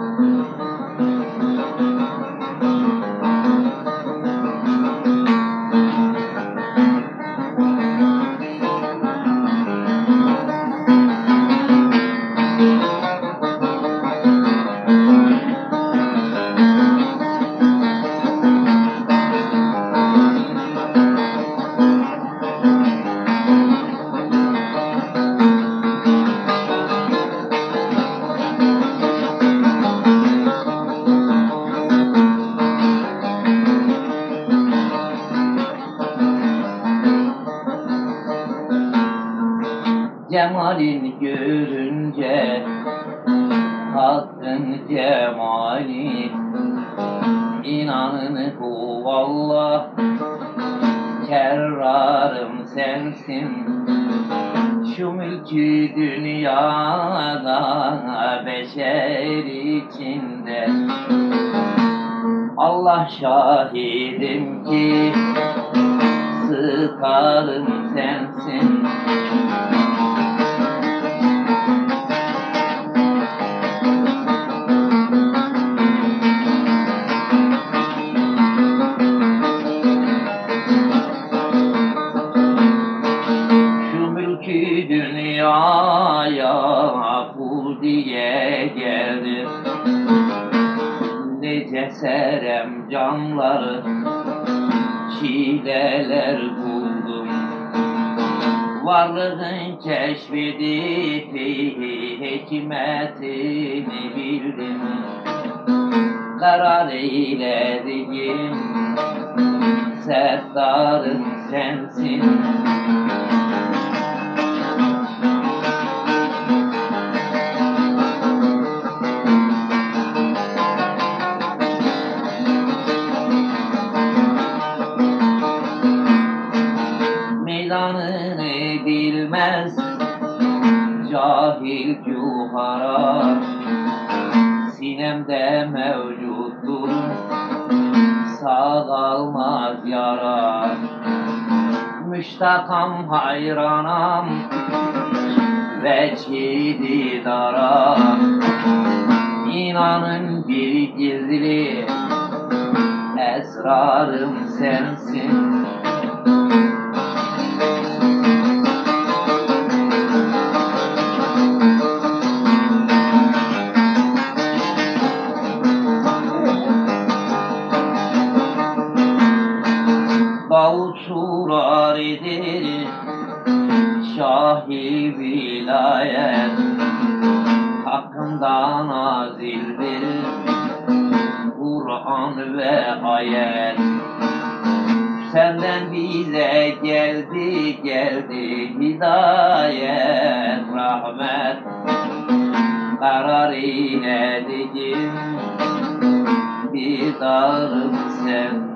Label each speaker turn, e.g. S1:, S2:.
S1: Mm-hmm. Cemalin görünce Hakkın cemali İnanın huvallah Kerrarım sensin. Şu mülkü dünyada Beşer içinde Allah şahidim ki Sıkarım sensin Mülkü dünyaya kul diye geldim Nece serem canları çileler buldum. Varlığın keşfedip hikmetini bildim. Karar eyledim Serdarım sensin bilmez cahil cuhara sinemde mevcuttur sağalmaz yara müştakam hayranam veçhi didara inanın bir gizli esrarım sensin Davut suraridir Şahi vilayet. Hakkında nazildir Kur'an ve ayet. Senden bize geldi geldi hidayet rahmet. Karar eyledim bir darım sen